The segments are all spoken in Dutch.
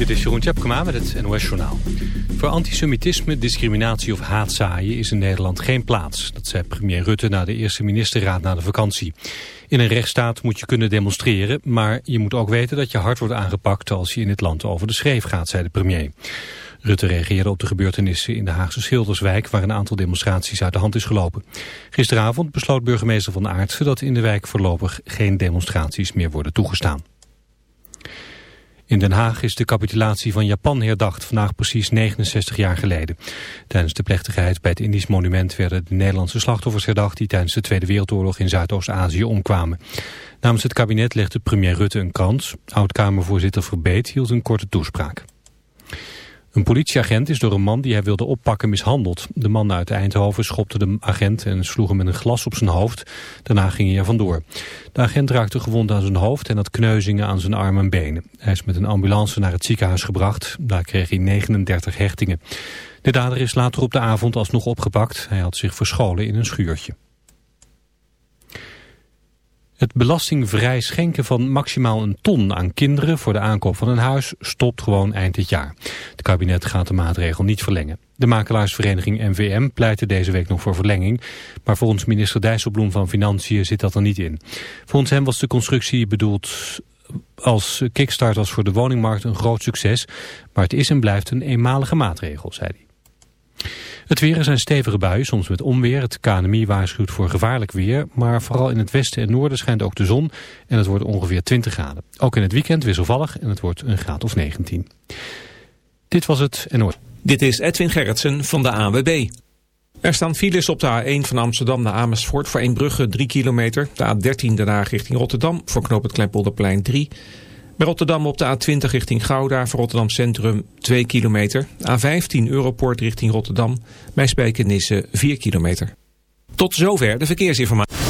Dit is Jeroen Tjepkema met het NOS Journaal. Voor antisemitisme, discriminatie of haatzaaien is in Nederland geen plaats. Dat zei premier Rutte na de eerste ministerraad na de vakantie. In een rechtsstaat moet je kunnen demonstreren, maar je moet ook weten dat je hard wordt aangepakt als je in het land over de schreef gaat, zei de premier. Rutte reageerde op de gebeurtenissen in de Haagse Schilderswijk... waar een aantal demonstraties uit de hand is gelopen. Gisteravond besloot burgemeester Van Aartsen dat in de wijk voorlopig geen demonstraties meer worden toegestaan. In Den Haag is de capitulatie van Japan herdacht, vandaag precies 69 jaar geleden. Tijdens de plechtigheid bij het Indisch monument werden de Nederlandse slachtoffers herdacht die tijdens de Tweede Wereldoorlog in Zuidoost-Azië omkwamen. Namens het kabinet legde premier Rutte een krans. Oud-Kamervoorzitter Verbeet hield een korte toespraak. Een politieagent is door een man die hij wilde oppakken mishandeld. De man uit Eindhoven schopte de agent en sloeg hem met een glas op zijn hoofd. Daarna ging hij er vandoor. De agent raakte gewond aan zijn hoofd en had kneuzingen aan zijn armen en benen. Hij is met een ambulance naar het ziekenhuis gebracht. Daar kreeg hij 39 hechtingen. De dader is later op de avond alsnog opgepakt. Hij had zich verscholen in een schuurtje. Het belastingvrij schenken van maximaal een ton aan kinderen voor de aankoop van een huis stopt gewoon eind dit jaar. Het kabinet gaat de maatregel niet verlengen. De makelaarsvereniging NVM pleitte deze week nog voor verlenging, maar volgens minister Dijsselbloem van Financiën zit dat er niet in. Volgens hem was de constructie bedoeld als kickstart als voor de woningmarkt een groot succes, maar het is en blijft een eenmalige maatregel, zei hij. Het weer zijn stevige buien, soms met onweer. Het KNMI waarschuwt voor gevaarlijk weer. Maar vooral in het westen en noorden schijnt ook de zon. En het wordt ongeveer 20 graden. Ook in het weekend wisselvallig en het wordt een graad of 19. Dit was het NOS. Dit is Edwin Gerritsen van de AWB. Er staan files op de A1 van Amsterdam naar Amersfoort voor Eembrugge 3 kilometer. De A13 daarna richting Rotterdam voor knoop het Kleinpolderplein 3 bij Rotterdam op de A20 richting Gouda voor Rotterdam Centrum 2 kilometer. A15 Europort richting Rotterdam bij Spijkenisse 4 kilometer. Tot zover de verkeersinformatie.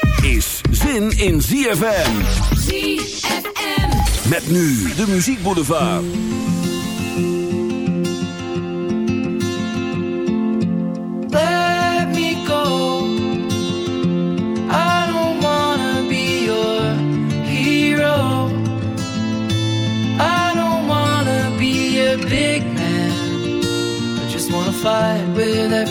is zin in ZFM. ZFM. Met nu de muziekboulevard. Let me go. I don't wanna be your hero. I don't wanna be a big man. I just wanna fight with everyone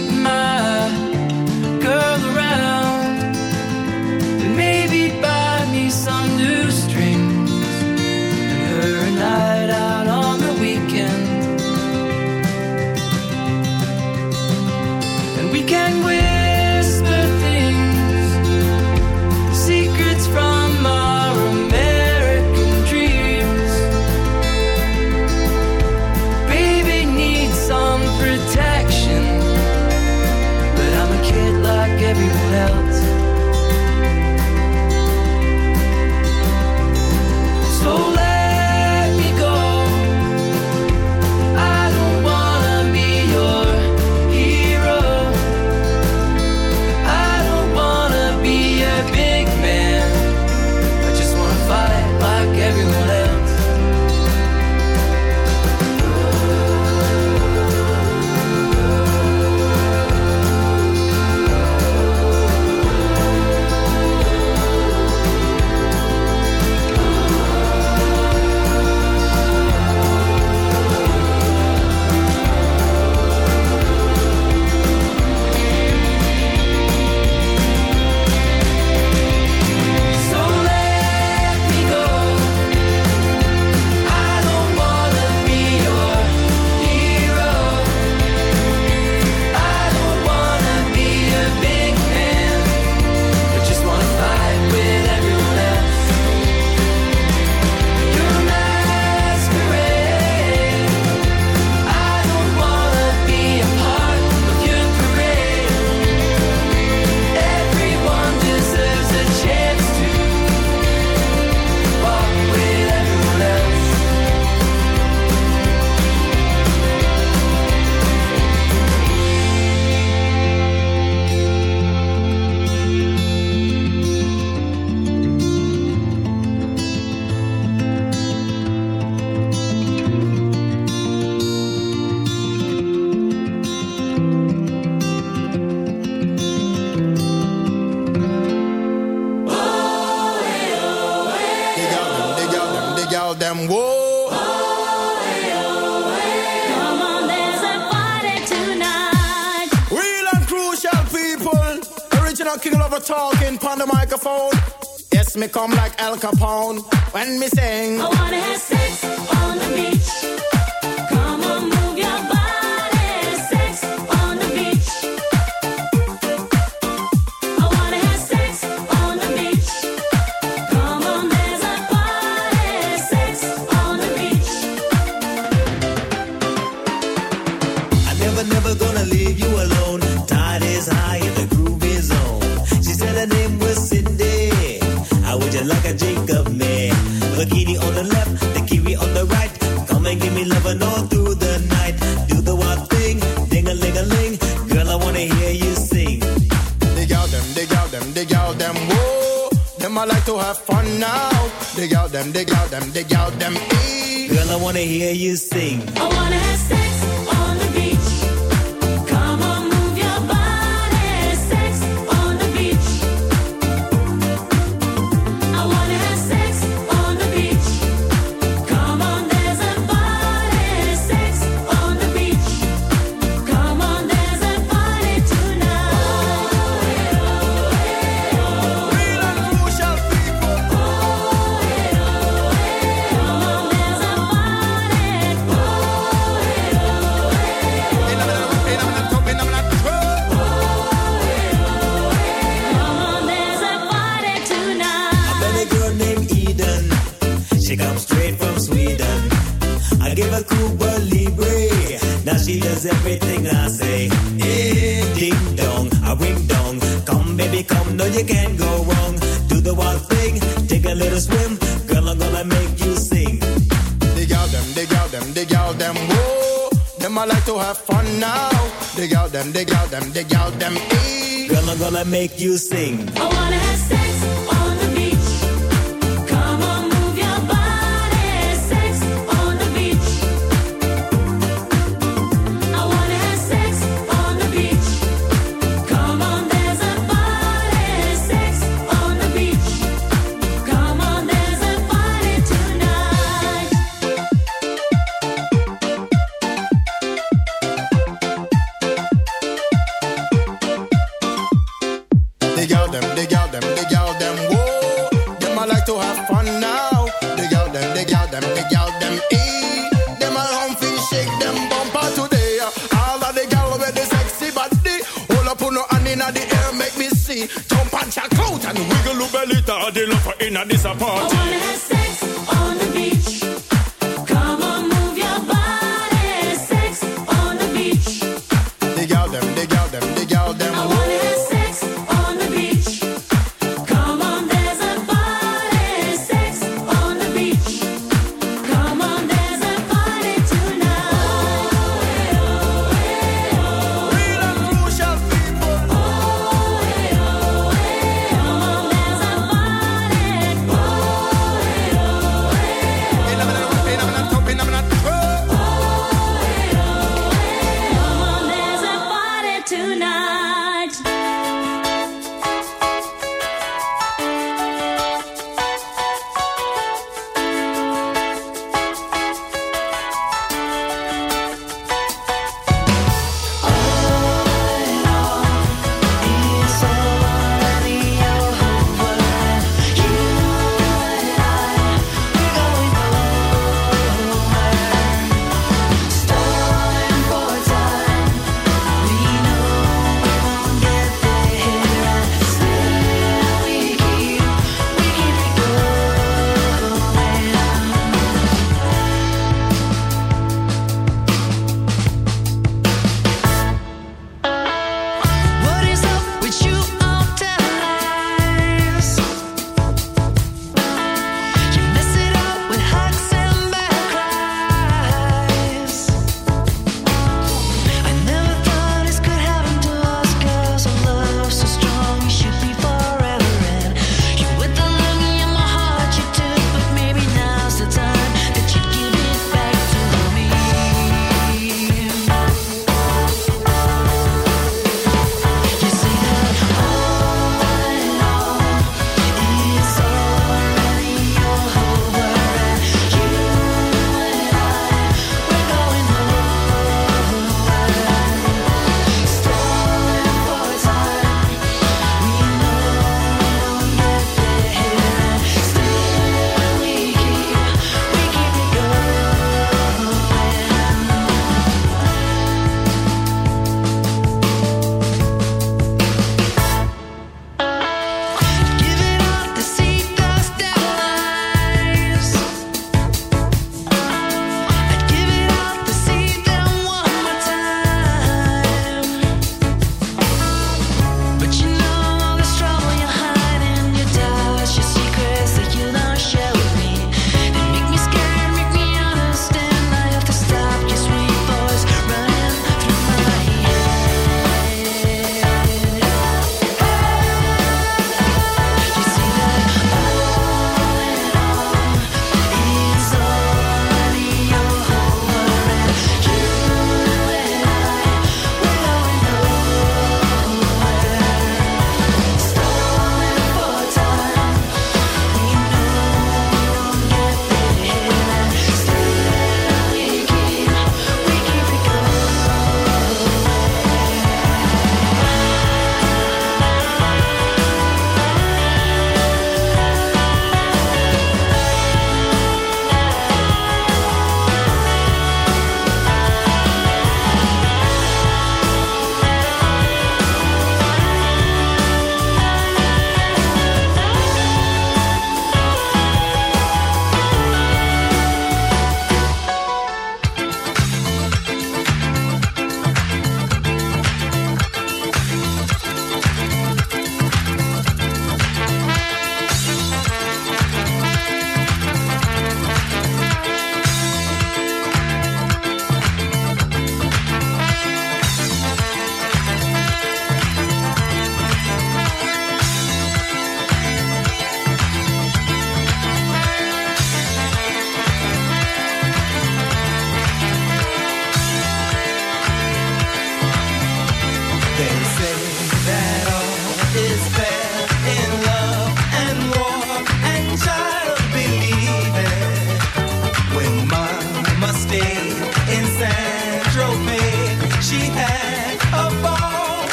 them, dig out them. Eh. Girl, I wanna hear you. I'm gonna make you sing. I wanna have sex. inna this a party.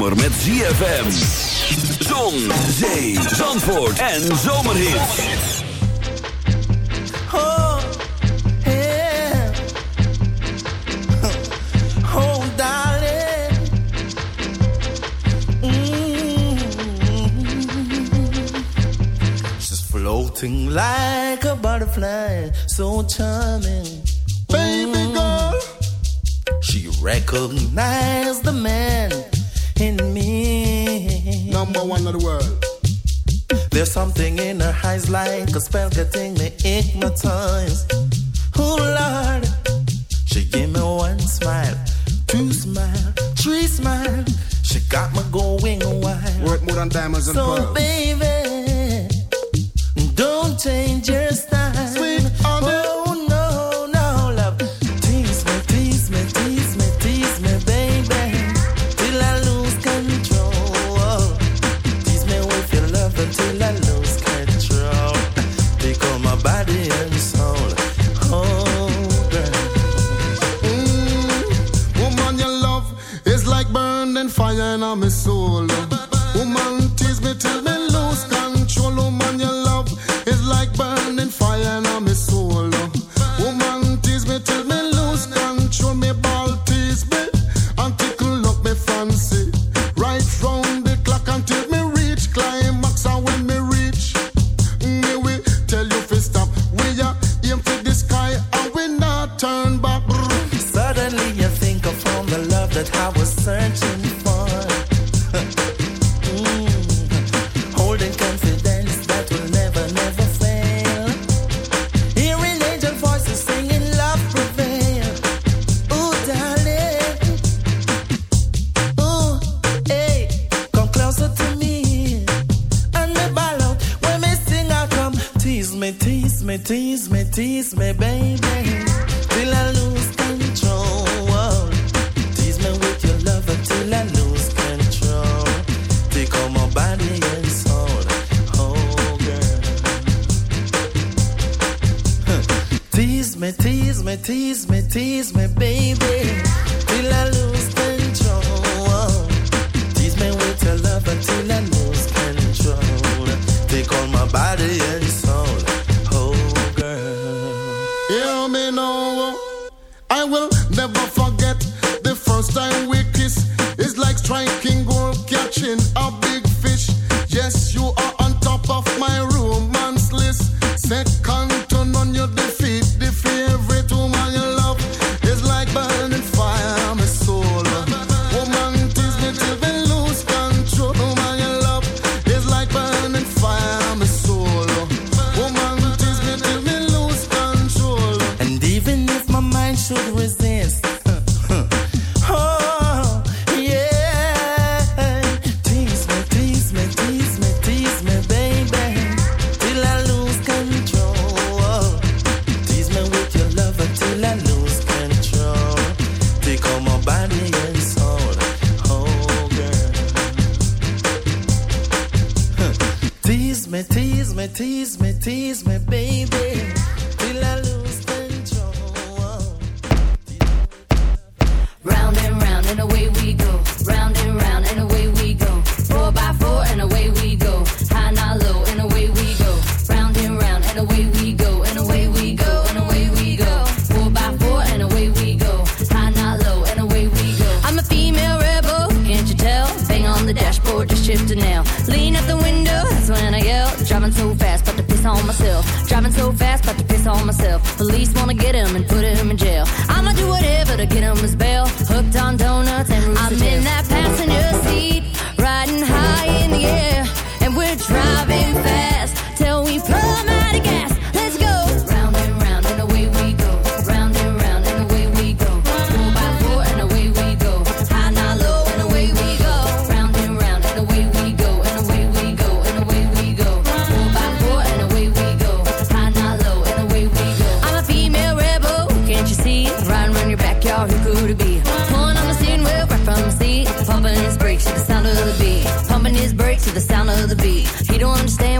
zomer met ZFM. Zon, zee, zandvoort en zomerhit. Oh, yeah. Oh, mm. Floating like a butterfly, so. brakes to the sound of the beat. Pumping his brakes to the sound of the beat. He don't understand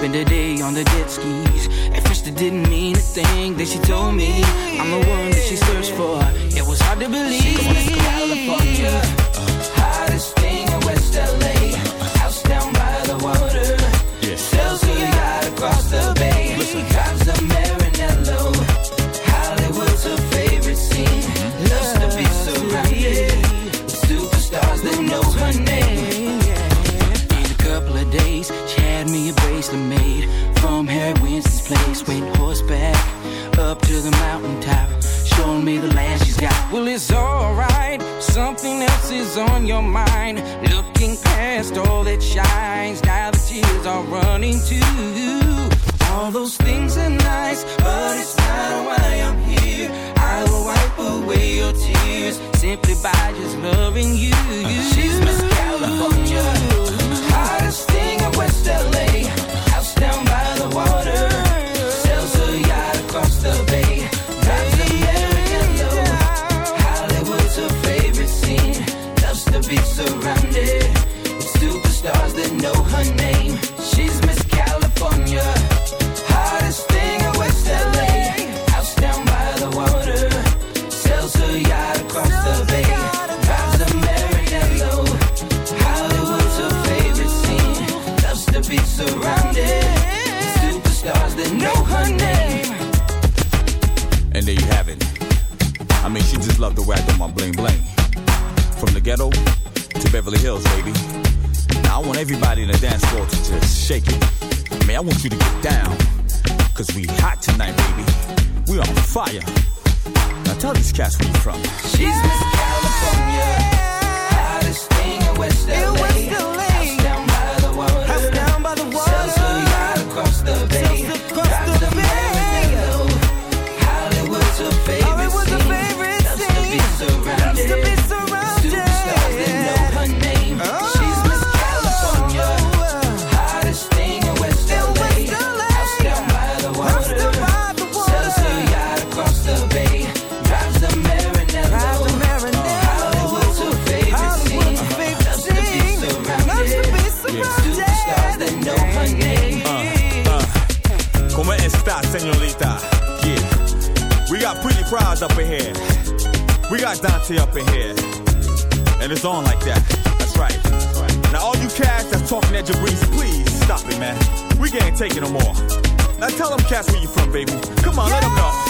spend a day on the jet skis. At first it didn't mean a thing. Then she told me I'm the one that she searched for. It was hard to believe. She was California. came to. All those things are nice, but it's not why I'm here. I will wipe away your tears simply by just loving you. to just shake it. Man, I want you to get down. Cause we hot tonight, baby. We on fire. Now tell these cats where you from. She's Miss California. Hottest thing in West LA. Up in here. We got Dante up in here. And it's on like that. That's right. Now all you cats that's talking at Jabriz, please stop it, man. We can't take it no more. Now tell them cats where you from, baby. Come on, yeah. let them know.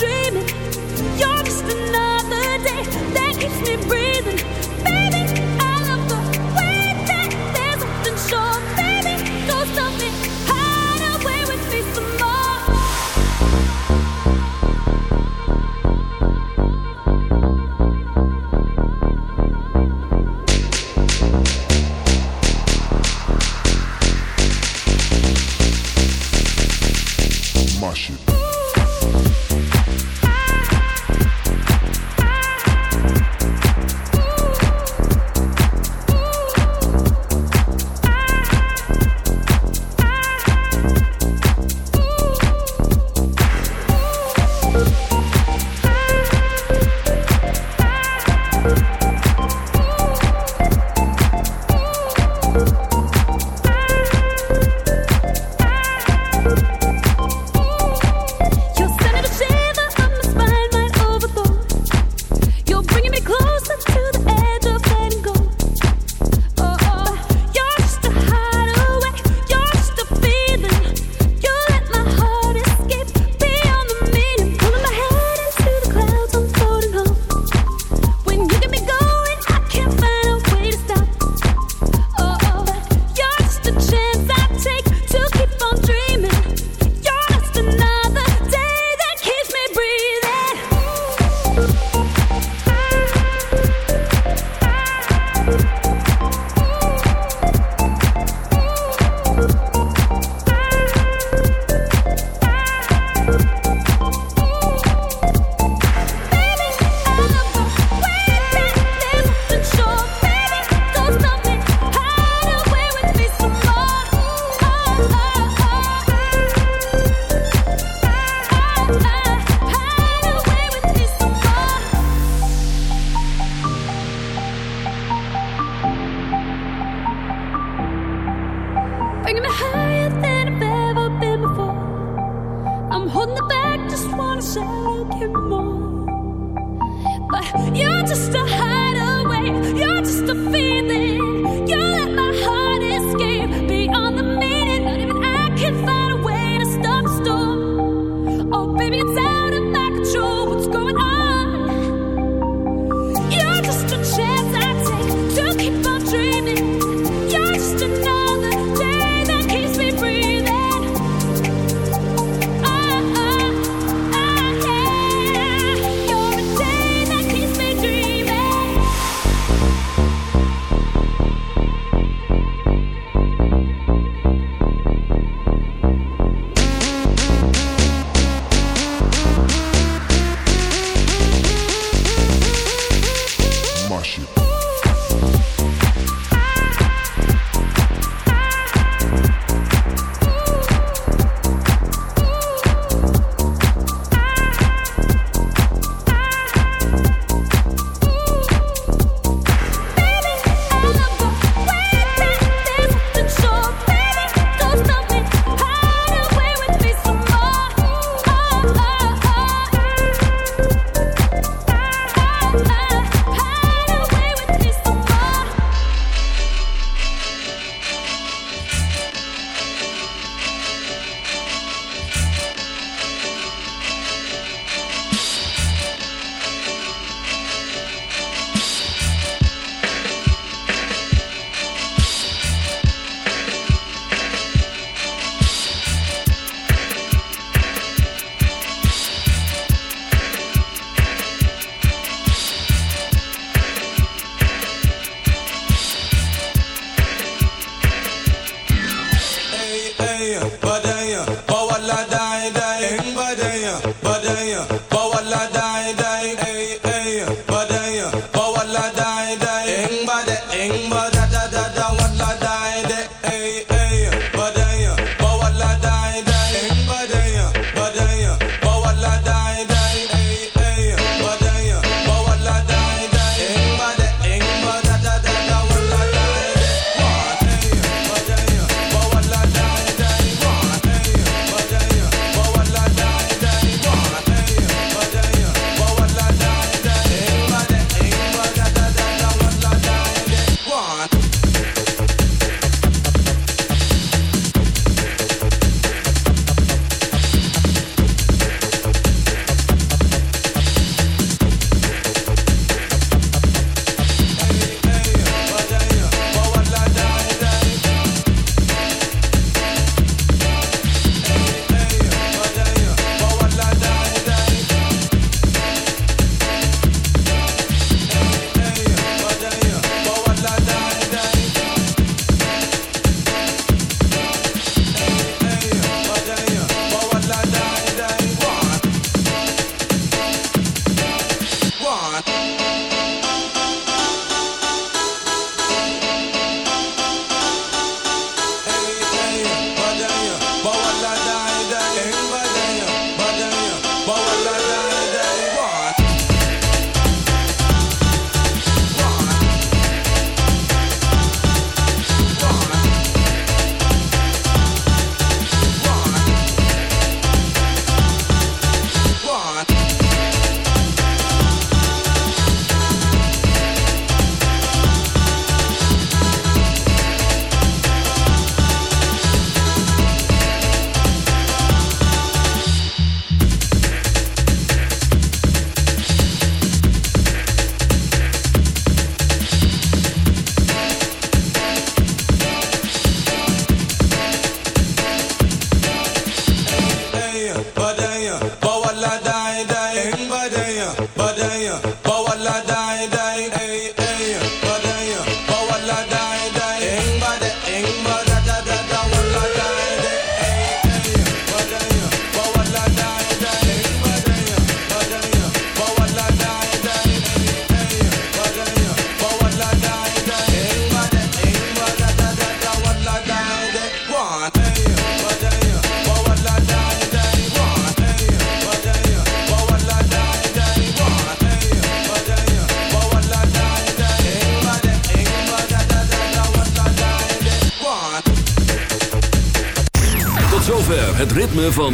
dreaming.